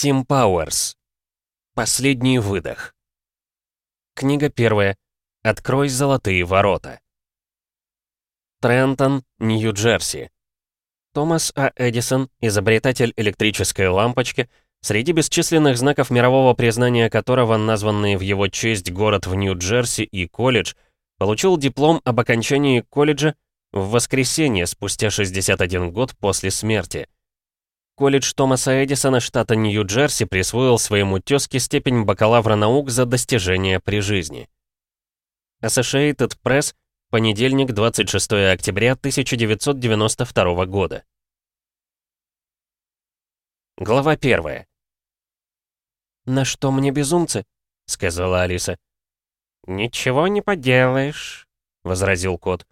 Тим Пауэрс. Последний выдох. Книга первая. Открой золотые ворота. Трентон, Нью-Джерси. Томас А. Эдисон, изобретатель электрической лампочки, среди бесчисленных знаков мирового признания которого названные в его честь город в Нью-Джерси и колледж, получил диплом об окончании колледжа в воскресенье спустя 61 год после смерти. Колледж Томаса Эдисона штата Нью-Джерси присвоил своему тезке степень бакалавра наук за достижения при жизни. Associated Press, понедельник, 26 октября 1992 года. Глава 1. «На что мне безумцы?» — сказала Алиса. «Ничего не поделаешь», — возразил кот.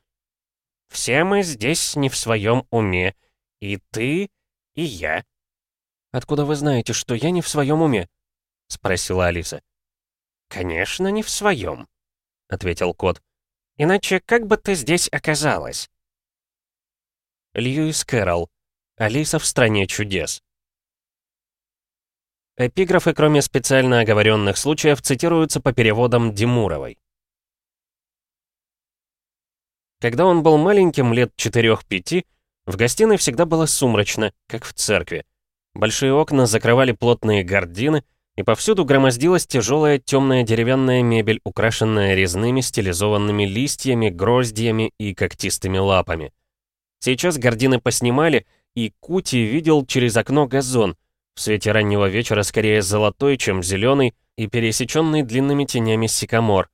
«Все мы здесь не в своем уме. И ты, и я». «Откуда вы знаете, что я не в своем уме?» — спросила Алиса. «Конечно, не в своем», — ответил кот. «Иначе как бы ты здесь оказалась?» Льюис Кэрролл. Алиса в стране чудес. Эпиграфы, кроме специально оговоренных случаев, цитируются по переводам Димуровой. Когда он был маленьким, лет 4-5, в гостиной всегда было сумрачно, как в церкви. Большие окна закрывали плотные гардины, и повсюду громоздилась тяжелая темная деревянная мебель, украшенная резными стилизованными листьями, гроздьями и когтистыми лапами. Сейчас гардины поснимали, и Кути видел через окно газон, в свете раннего вечера скорее золотой, чем зеленый, и пересеченный длинными тенями сикамор.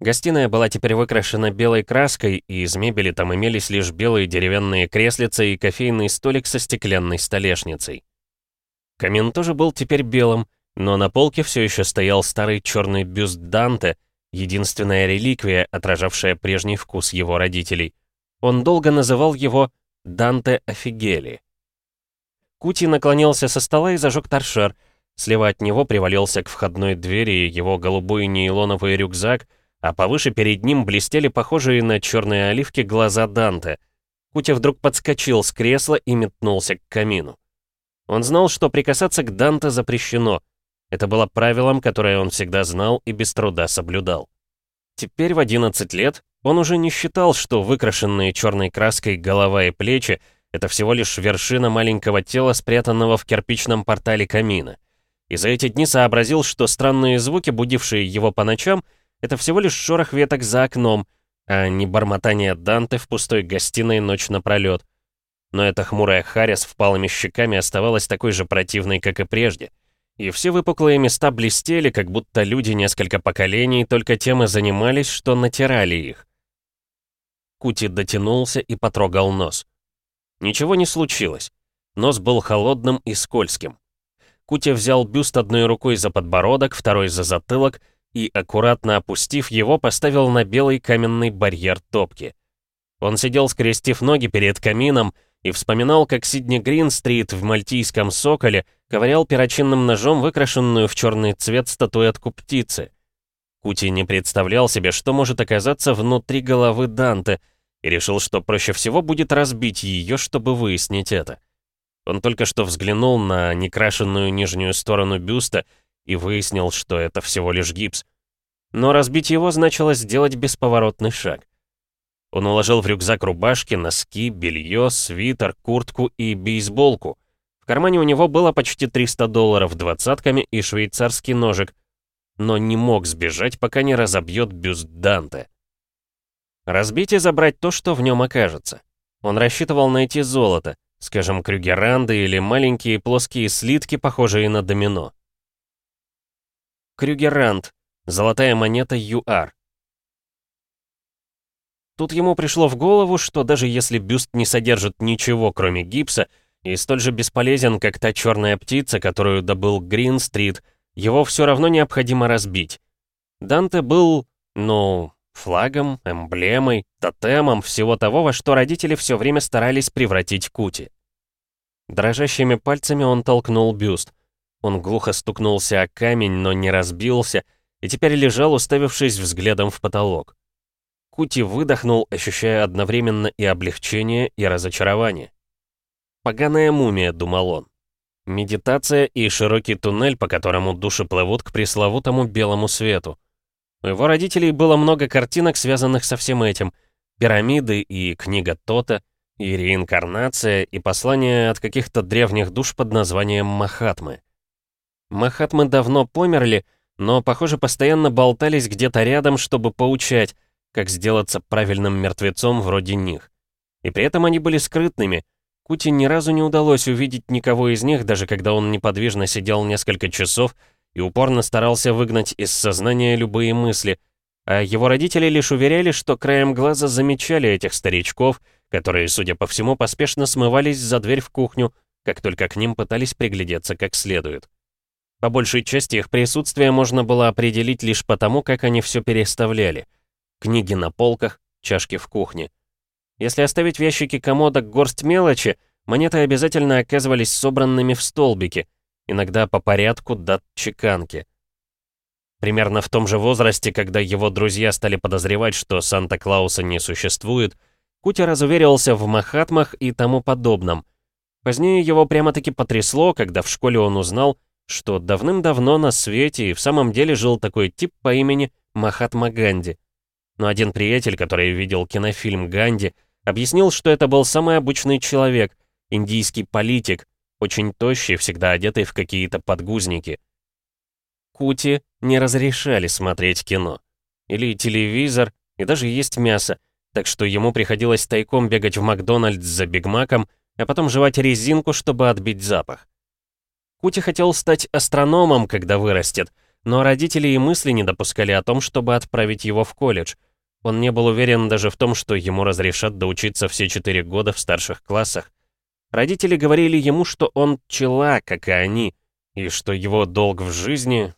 Гостиная была теперь выкрашена белой краской, и из мебели там имелись лишь белые деревянные креслица и кофейный столик со стеклянной столешницей. Камин тоже был теперь белым, но на полке все еще стоял старый черный бюст Данте, единственная реликвия, отражавшая прежний вкус его родителей. Он долго называл его «Данте Офигели». Кути наклонился со стола и зажег торшер. Слева от него привалился к входной двери его голубой нейлоновый рюкзак — а повыше перед ним блестели похожие на черные оливки глаза Данте. Кутя вдруг подскочил с кресла и метнулся к камину. Он знал, что прикасаться к Данте запрещено. Это было правилом, которое он всегда знал и без труда соблюдал. Теперь в 11 лет он уже не считал, что выкрашенные черной краской голова и плечи — это всего лишь вершина маленького тела, спрятанного в кирпичном портале камина. И за эти дни сообразил, что странные звуки, будившие его по ночам — это всего лишь шорох веток за окном, а не бормотание Данте в пустой гостиной ночь напролет. Но эта хмурая Харя с впалыми щеками оставалась такой же противной, как и прежде. И все выпуклые места блестели, как будто люди несколько поколений только тем и занимались, что натирали их. Кути дотянулся и потрогал нос. Ничего не случилось. Нос был холодным и скользким. Кути взял бюст одной рукой за подбородок, второй за затылок и, аккуратно опустив его, поставил на белый каменный барьер топки. Он сидел, скрестив ноги перед камином, и вспоминал, как Сидни Гринстрит в мальтийском соколе ковырял перочинным ножом выкрашенную в черный цвет статуэтку птицы. Кути не представлял себе, что может оказаться внутри головы Данте, и решил, что проще всего будет разбить ее, чтобы выяснить это. Он только что взглянул на некрашенную нижнюю сторону бюста и выяснил, что это всего лишь гипс. Но разбить его значило сделать бесповоротный шаг. Он уложил в рюкзак рубашки, носки, белье, свитер, куртку и бейсболку. В кармане у него было почти 300 долларов двадцатками и швейцарский ножик, но не мог сбежать, пока не разобьет бюст Данте. Разбить и забрать то, что в нем окажется. Он рассчитывал найти золото, скажем, крюгеранды или маленькие плоские слитки, похожие на домино. Крюгерант. Золотая монета ЮАР. Тут ему пришло в голову, что даже если бюст не содержит ничего, кроме гипса, и столь же бесполезен, как та черная птица, которую добыл Грин-стрит, его все равно необходимо разбить. Данте был, ну, флагом, эмблемой, тотемом всего того, во что родители все время старались превратить Кути. Дрожащими пальцами он толкнул бюст. Он глухо стукнулся о камень, но не разбился, и теперь лежал, уставившись взглядом в потолок. Кути выдохнул, ощущая одновременно и облегчение, и разочарование. «Поганая мумия», — думал он. Медитация и широкий туннель, по которому души плывут к пресловутому белому свету. У его родителей было много картинок, связанных со всем этим. Пирамиды и книга Тота, и реинкарнация, и послание от каких-то древних душ под названием Махатмы. Махатмы давно померли, но, похоже, постоянно болтались где-то рядом, чтобы поучать, как сделаться правильным мертвецом вроде них. И при этом они были скрытными. Кути ни разу не удалось увидеть никого из них, даже когда он неподвижно сидел несколько часов и упорно старался выгнать из сознания любые мысли, а его родители лишь уверяли, что краем глаза замечали этих старичков, которые, судя по всему, поспешно смывались за дверь в кухню, как только к ним пытались приглядеться как следует. По большей части их присутствие можно было определить лишь потому, как они все переставляли. Книги на полках, чашки в кухне. Если оставить в ящике комода горсть мелочи, монеты обязательно оказывались собранными в столбики, иногда по порядку дат чеканки. Примерно в том же возрасте, когда его друзья стали подозревать, что Санта-Клауса не существует, Кути разуверился в Махатмах и тому подобном. Позднее его прямо-таки потрясло, когда в школе он узнал, что давным-давно на свете и в самом деле жил такой тип по имени Махатма Ганди. Но один приятель, который видел кинофильм «Ганди», объяснил, что это был самый обычный человек, индийский политик, очень тощий, всегда одетый в какие-то подгузники. Кути не разрешали смотреть кино. Или телевизор, и даже есть мясо, так что ему приходилось тайком бегать в Макдональдс за Бигмаком, а потом жевать резинку, чтобы отбить запах. Кути хотел стать астрономом, когда вырастет, но родители и мысли не допускали о том, чтобы отправить его в колледж. Он не был уверен даже в том, что ему разрешат доучиться все четыре года в старших классах. Родители говорили ему, что он пчела, как и они, и что его долг в жизни...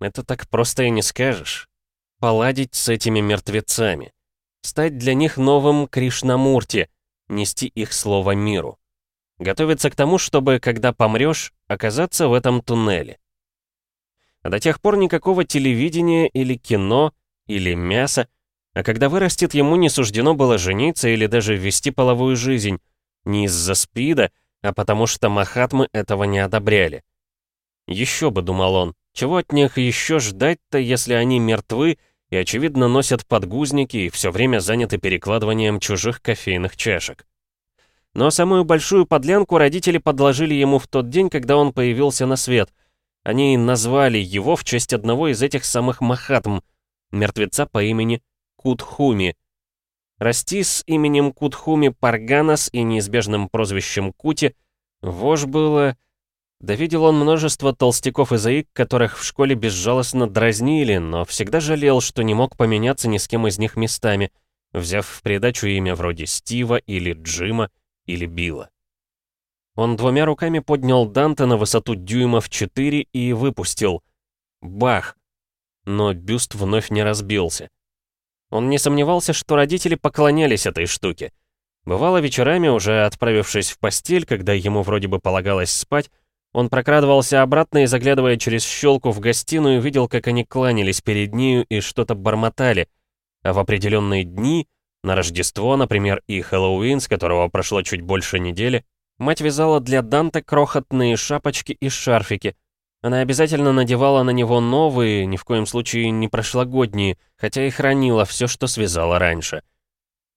Это так просто и не скажешь. Поладить с этими мертвецами. Стать для них новым Кришнамурти, нести их слово миру. Готовиться к тому, чтобы, когда помрешь, оказаться в этом туннеле. А до тех пор никакого телевидения или кино, или мяса, а когда вырастет, ему не суждено было жениться или даже вести половую жизнь, не из-за спида, а потому что Махатмы этого не одобряли. Еще бы, думал он, чего от них еще ждать-то, если они мертвы и, очевидно, носят подгузники и все время заняты перекладыванием чужих кофейных чашек. Но самую большую подлянку родители подложили ему в тот день, когда он появился на свет. Они назвали его в честь одного из этих самых Махатм, мертвеца по имени Кутхуми. Расти с именем Кутхуми Парганас и неизбежным прозвищем Кути, вож было... Да видел он множество толстяков и заик, которых в школе безжалостно дразнили, но всегда жалел, что не мог поменяться ни с кем из них местами, взяв в придачу имя вроде Стива или Джима, или Билла. Он двумя руками поднял Данте на высоту дюймов 4 и выпустил. Бах! Но бюст вновь не разбился. Он не сомневался, что родители поклонялись этой штуке. Бывало вечерами, уже отправившись в постель, когда ему вроде бы полагалось спать, он прокрадывался обратно и, заглядывая через щелку в гостиную, видел, как они кланялись перед нею и что-то бормотали. А в определенные дни на Рождество, например, и Хэллоуин, с которого прошло чуть больше недели, мать вязала для Данте крохотные шапочки и шарфики. Она обязательно надевала на него новые, ни в коем случае не прошлогодние, хотя и хранила все, что связала раньше.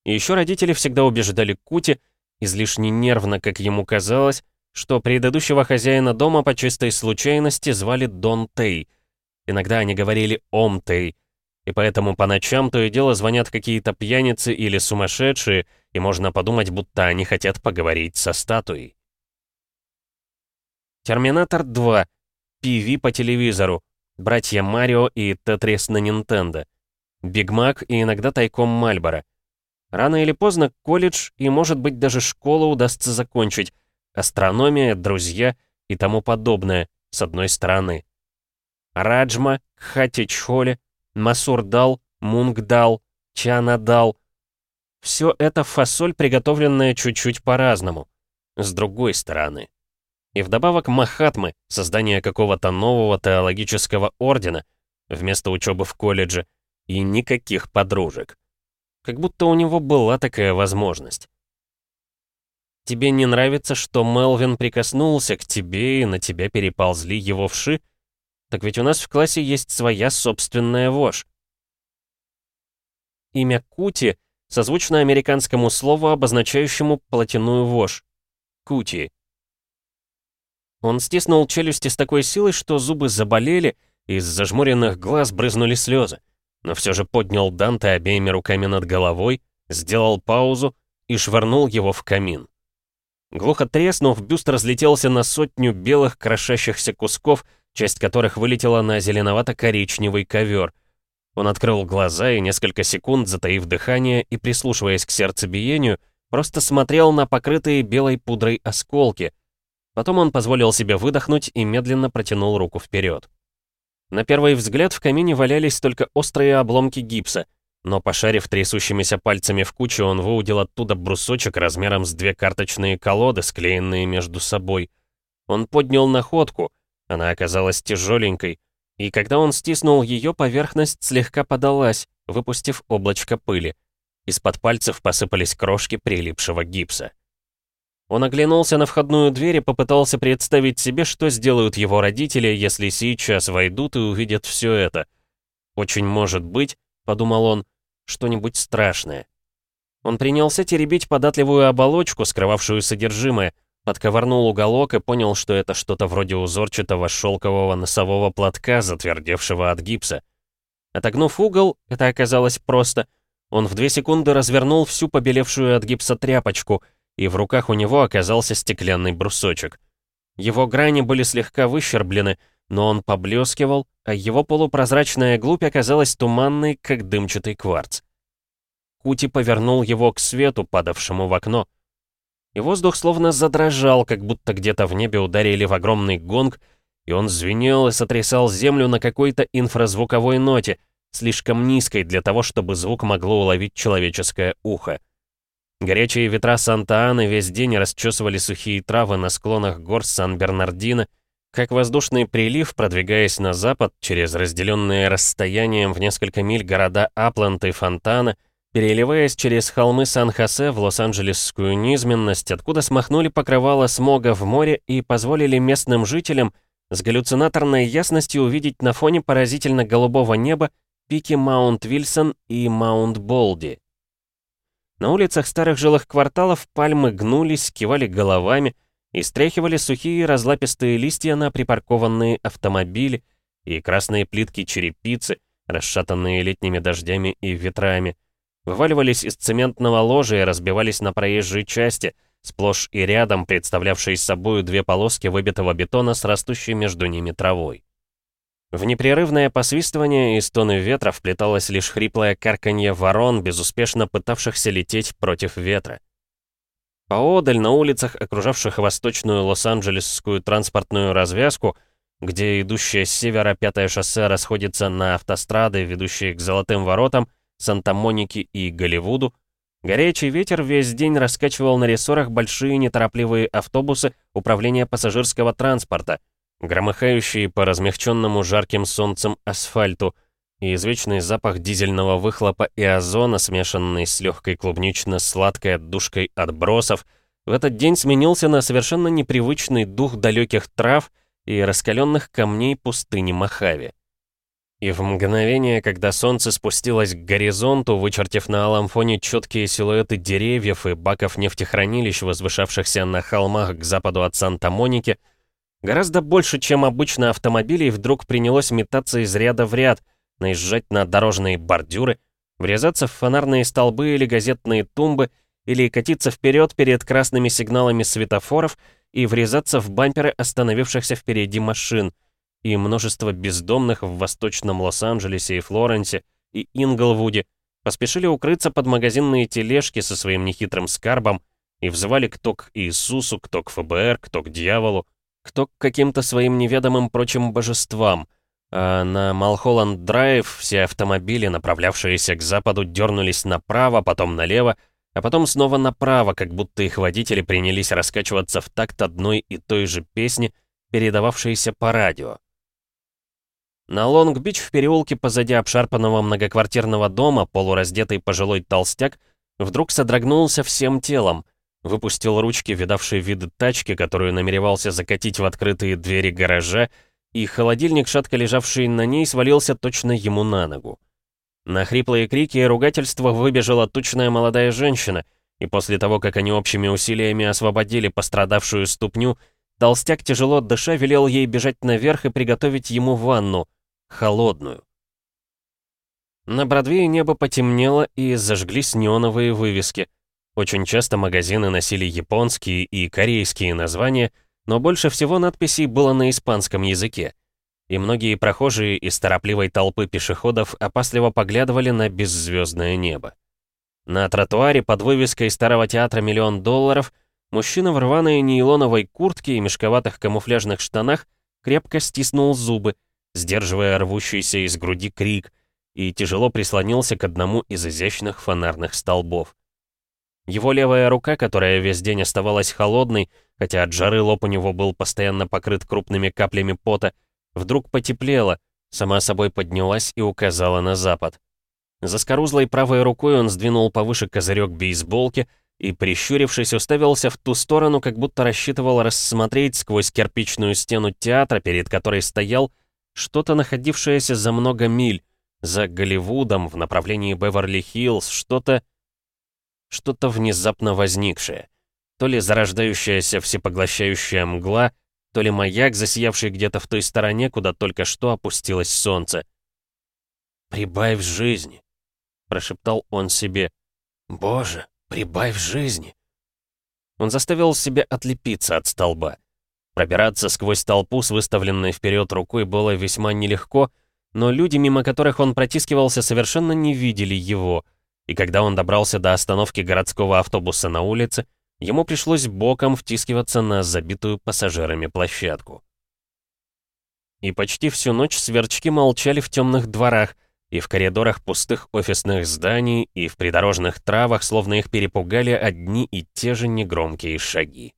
И еще родители всегда убеждали Кути, излишне нервно, как ему казалось, что предыдущего хозяина дома по чистой случайности звали Дон Тей. Иногда они говорили Ом Тей, и поэтому по ночам то и дело звонят какие-то пьяницы или сумасшедшие, и можно подумать, будто они хотят поговорить со статуей. Терминатор 2. PV по телевизору. Братья Марио и Тетрис на Нинтендо. Биг Мак и иногда тайком Мальборо. Рано или поздно колледж и, может быть, даже школу удастся закончить. Астрономия, друзья и тому подобное, с одной стороны. Раджма, Хатичхоле, Масурдал, Мунгдал, Чанадал. Все это фасоль, приготовленная чуть-чуть по-разному. С другой стороны. И вдобавок Махатмы, создание какого-то нового теологического ордена, вместо учебы в колледже, и никаких подружек. Как будто у него была такая возможность. Тебе не нравится, что Мелвин прикоснулся к тебе, и на тебя переползли его вши? Так ведь у нас в классе есть своя собственная вошь. Имя Кути созвучно американскому слову, обозначающему плотяную вошь. Кути. Он стиснул челюсти с такой силой, что зубы заболели, и из зажмуренных глаз брызнули слезы. Но все же поднял Данте обеими руками над головой, сделал паузу и швырнул его в камин. Глухо треснув, бюст разлетелся на сотню белых крошащихся кусков, часть которых вылетела на зеленовато-коричневый ковер. Он открыл глаза и несколько секунд, затаив дыхание и прислушиваясь к сердцебиению, просто смотрел на покрытые белой пудрой осколки. Потом он позволил себе выдохнуть и медленно протянул руку вперед. На первый взгляд в камине валялись только острые обломки гипса — но, пошарив трясущимися пальцами в кучу, он выудил оттуда брусочек размером с две карточные колоды, склеенные между собой. Он поднял находку, она оказалась тяжеленькой, и когда он стиснул ее, поверхность слегка подалась, выпустив облачко пыли. Из-под пальцев посыпались крошки прилипшего гипса. Он оглянулся на входную дверь и попытался представить себе, что сделают его родители, если сейчас войдут и увидят все это. «Очень может быть», — подумал он, что-нибудь страшное. Он принялся теребить податливую оболочку, скрывавшую содержимое, подковырнул уголок и понял, что это что-то вроде узорчатого шелкового носового платка, затвердевшего от гипса. Отогнув угол, это оказалось просто. Он в две секунды развернул всю побелевшую от гипса тряпочку, и в руках у него оказался стеклянный брусочек. Его грани были слегка выщерблены, но он поблескивал, а его полупрозрачная глубь оказалась туманной, как дымчатый кварц. Кути повернул его к свету, падавшему в окно. И воздух словно задрожал, как будто где-то в небе ударили в огромный гонг, и он звенел и сотрясал землю на какой-то инфразвуковой ноте, слишком низкой для того, чтобы звук могло уловить человеческое ухо. Горячие ветра Санта-Аны весь день расчесывали сухие травы на склонах гор Сан-Бернардино, как воздушный прилив, продвигаясь на запад через разделенные расстоянием в несколько миль города Апленд и Фонтана, переливаясь через холмы Сан-Хосе в Лос-Анджелесскую низменность, откуда смахнули покрывало смога в море и позволили местным жителям с галлюцинаторной ясностью увидеть на фоне поразительно голубого неба пики Маунт-Вильсон и Маунт-Болди. На улицах старых жилых кварталов пальмы гнулись, кивали головами, и стряхивали сухие разлапистые листья на припаркованные автомобили и красные плитки черепицы, расшатанные летними дождями и ветрами, вываливались из цементного ложа и разбивались на проезжей части, сплошь и рядом представлявшие собой две полоски выбитого бетона с растущей между ними травой. В непрерывное посвистывание и стоны ветра вплеталось лишь хриплое карканье ворон, безуспешно пытавшихся лететь против ветра. Поодаль, на улицах, окружавших восточную Лос-Анджелесскую транспортную развязку, где идущее с севера пятое шоссе расходится на автострады, ведущие к Золотым воротам, Санта-Монике и Голливуду, горячий ветер весь день раскачивал на рессорах большие неторопливые автобусы управления пассажирского транспорта, громыхающие по размягченному жарким солнцем асфальту, и извечный запах дизельного выхлопа и озона, смешанный с легкой клубнично-сладкой отдушкой отбросов, в этот день сменился на совершенно непривычный дух далеких трав и раскаленных камней пустыни Мохаве. И в мгновение, когда солнце спустилось к горизонту, вычертив на алом фоне четкие силуэты деревьев и баков нефтехранилищ, возвышавшихся на холмах к западу от Санта-Моники, гораздо больше, чем обычно автомобилей, вдруг принялось метаться из ряда в ряд, наезжать на дорожные бордюры, врезаться в фонарные столбы или газетные тумбы, или катиться вперед перед красными сигналами светофоров и врезаться в бамперы остановившихся впереди машин, и множество бездомных в восточном Лос-Анджелесе и Флоренсе и Инглвуде поспешили укрыться под магазинные тележки со своим нехитрым скарбом и взывали кто к Иисусу, кто к ФБР, кто к дьяволу, кто к каким-то своим неведомым прочим божествам — а на Малхолланд-драйв все автомобили, направлявшиеся к западу, дернулись направо, потом налево, а потом снова направо, как будто их водители принялись раскачиваться в такт одной и той же песни, передававшейся по радио. На Лонг-Бич в переулке позади обшарпанного многоквартирного дома полураздетый пожилой толстяк вдруг содрогнулся всем телом. выпустил ручки, видавшие виды тачки, которую намеревался закатить в открытые двери гаража, и холодильник, шатко лежавший на ней, свалился точно ему на ногу. На хриплые крики и ругательства выбежала тучная молодая женщина, и после того, как они общими усилиями освободили пострадавшую ступню, толстяк, тяжело дыша, велел ей бежать наверх и приготовить ему ванну, холодную. На Бродвее небо потемнело и зажглись неоновые вывески. Очень часто магазины носили японские и корейские названия, но больше всего надписей было на испанском языке. И многие прохожие из торопливой толпы пешеходов опасливо поглядывали на беззвездное небо. На тротуаре под вывеской старого театра «Миллион долларов» мужчина в рваной нейлоновой куртке и мешковатых камуфляжных штанах крепко стиснул зубы, сдерживая рвущийся из груди крик — и тяжело прислонился к одному из изящных фонарных столбов. Его левая рука, которая весь день оставалась холодной, хотя от жары лоб у него был постоянно покрыт крупными каплями пота, вдруг потеплела, сама собой поднялась и указала на запад. За скорузлой правой рукой он сдвинул повыше козырек бейсболки и, прищурившись, уставился в ту сторону, как будто рассчитывал рассмотреть сквозь кирпичную стену театра, перед которой стоял, что-то находившееся за много миль, за Голливудом в направлении Беверли-Хиллз что-то... Что-то внезапно возникшее. То ли зарождающаяся всепоглощающая мгла, то ли маяк, засиявший где-то в той стороне, куда только что опустилось солнце. «Прибавь жизни», — прошептал он себе. «Боже, прибавь жизни». Он заставил себя отлепиться от столба. Пробираться сквозь толпу с выставленной вперед рукой было весьма нелегко, — но люди, мимо которых он протискивался, совершенно не видели его, и когда он добрался до остановки городского автобуса на улице, ему пришлось боком втискиваться на забитую пассажирами площадку. И почти всю ночь сверчки молчали в темных дворах, и в коридорах пустых офисных зданий, и в придорожных травах, словно их перепугали одни и те же негромкие шаги.